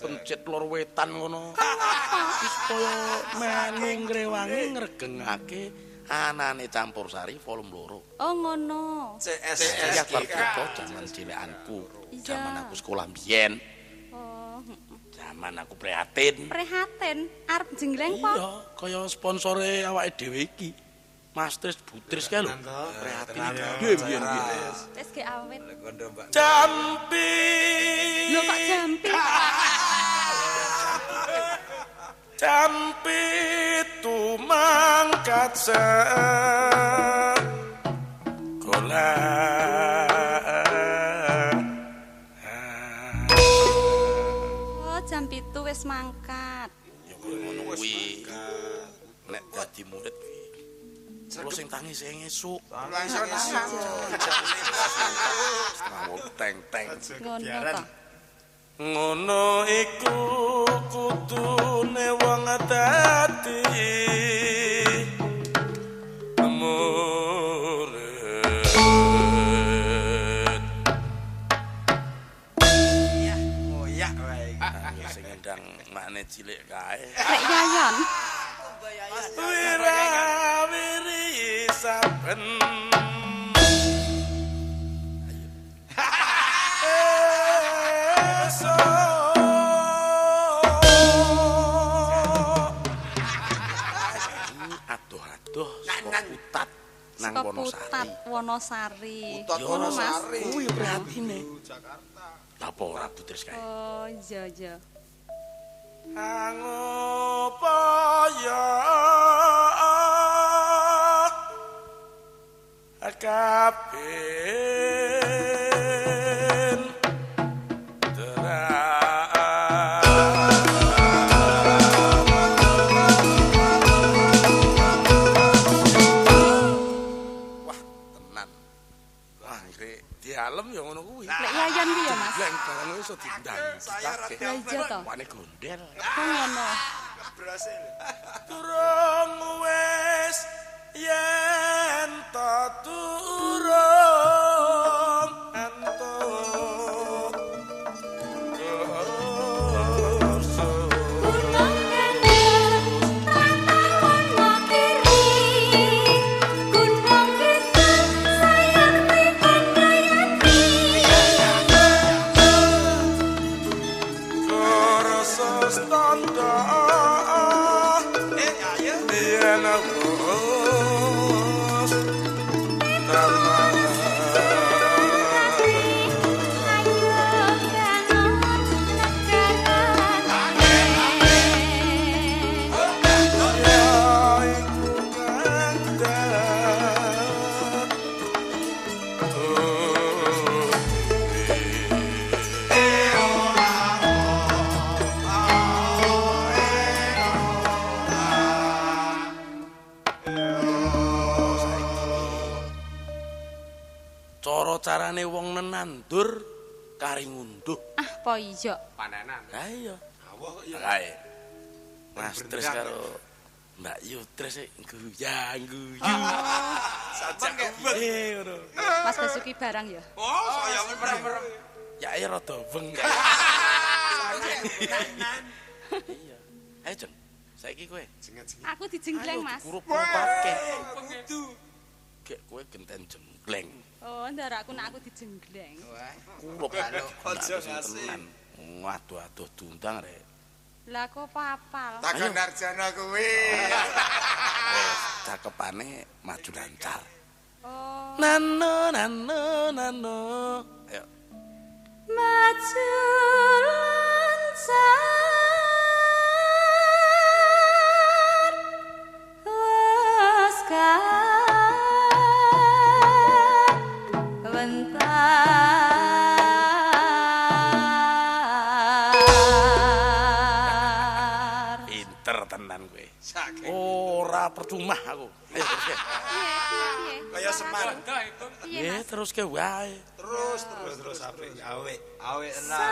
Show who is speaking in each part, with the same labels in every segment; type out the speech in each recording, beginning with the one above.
Speaker 1: pencet lor wetan ngono. Supaya melu ngrewangi ngregengake anane campur sari volume loro.
Speaker 2: Oh ngono.
Speaker 1: CS ya perkara jaman cilekanku. Jaman aku sekolah biyen.
Speaker 2: Oh.
Speaker 1: Jaman aku prihatin.
Speaker 2: Prihatin arep jengleng po?
Speaker 1: Iya, kaya sponsore awake dhewe iki. Mas Tris Butris kae lho. Prihatin. Biyen biyen.
Speaker 2: Wis ge awet.
Speaker 1: Jampi.
Speaker 2: Lho kok jampi?
Speaker 1: Jampi tumangkat se Kola
Speaker 2: Oh, jam pitu wis mangkat.
Speaker 1: Ya ngono kuwi. Nek dadi murid Terus sing tangi sing esuk.
Speaker 3: Langsung esuk.
Speaker 1: Teng teng.
Speaker 2: Ngono
Speaker 1: iku kudune wong dadi nang Wonosari.
Speaker 2: Wonosari.
Speaker 1: Yo,
Speaker 3: Wonosari.
Speaker 1: Kuwi prihatine. Apa ora putris kae?
Speaker 2: Oh, iya iya.
Speaker 1: Angupaya akapin diundang. ditake.
Speaker 2: Ya iya to.
Speaker 1: Wane gondel.
Speaker 2: Oh ngono.
Speaker 3: Berhasil.
Speaker 1: Durung Rupane wong nenandur kari ngunduh.
Speaker 2: Ah, po iya.
Speaker 4: Pandanan.
Speaker 1: Ha iya.
Speaker 3: Awah kok ya.
Speaker 1: Kae. Mas. Tris karo Mbak Yutris e guyang guyu.
Speaker 3: Sajak kebet.
Speaker 1: Eh ngono.
Speaker 2: Mas Basuki barang ya.
Speaker 3: Oh, saya merem-merem.
Speaker 1: Ya ya rada weng. Iya. Ayo Jon. Saiki kowe.
Speaker 3: Jenget-jenget.
Speaker 2: Aku dijenggleng, Mas.
Speaker 1: Kurup-kurupake.
Speaker 3: Kudu.
Speaker 1: Gek kowe genten jenggleng.
Speaker 2: Oh, ndak aku nak aku dijenggleng.
Speaker 3: Aja
Speaker 1: Sing
Speaker 3: ngasih.
Speaker 1: Waduh aduh diundang rek.
Speaker 2: Lah kok papal.
Speaker 3: Takon Narjana kuwi.
Speaker 1: Cakepane maju lancar.
Speaker 2: Oh,
Speaker 1: Nano nano nano. Ayo.
Speaker 2: maju lancar. Wes
Speaker 3: Saking.
Speaker 1: Ora percuma aku.
Speaker 3: Kaya semar.
Speaker 2: Piye,
Speaker 1: Eh
Speaker 2: Mas?
Speaker 1: terus ke wae.
Speaker 3: Terus terus terus apik. Awik. Awik tenan.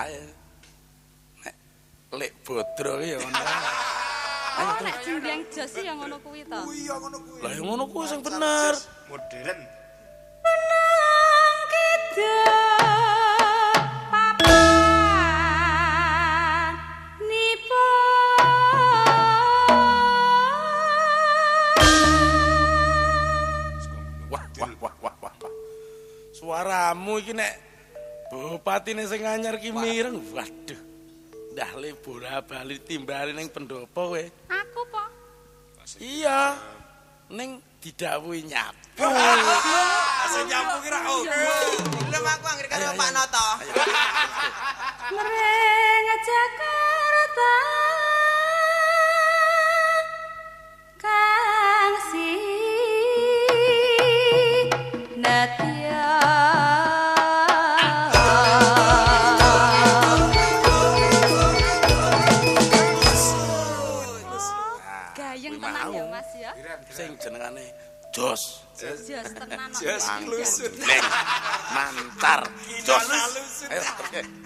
Speaker 1: Kae. Nek lek bodro ki ya ngono.
Speaker 2: Oh, nek jenggleng jos ya ngono kuwi to.
Speaker 3: Oh iya ngono kuwi.
Speaker 1: Lah ya ngono kuwi sing bener.
Speaker 3: Modern.
Speaker 2: Menang kita papan nipo
Speaker 1: Wah wah wah wah wah. wah. Suaramu iki nek bupatine sing anyar ki mireng. Waduh. Dah le bola bali timbali ning pendopo kowe.
Speaker 2: aku po
Speaker 1: Iya. Ning didhawuhi nyapu.
Speaker 3: Asal nyapu kira oh.
Speaker 5: Belum aku anggere karo Pak Noto.
Speaker 2: mreng Jakarta ya.
Speaker 1: Sing jenengane Jos.
Speaker 2: Jos tenan.
Speaker 3: Jos. Lusut.
Speaker 1: Mantar. Jos.
Speaker 3: Lusut.
Speaker 1: Ayo.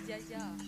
Speaker 2: Ya ya.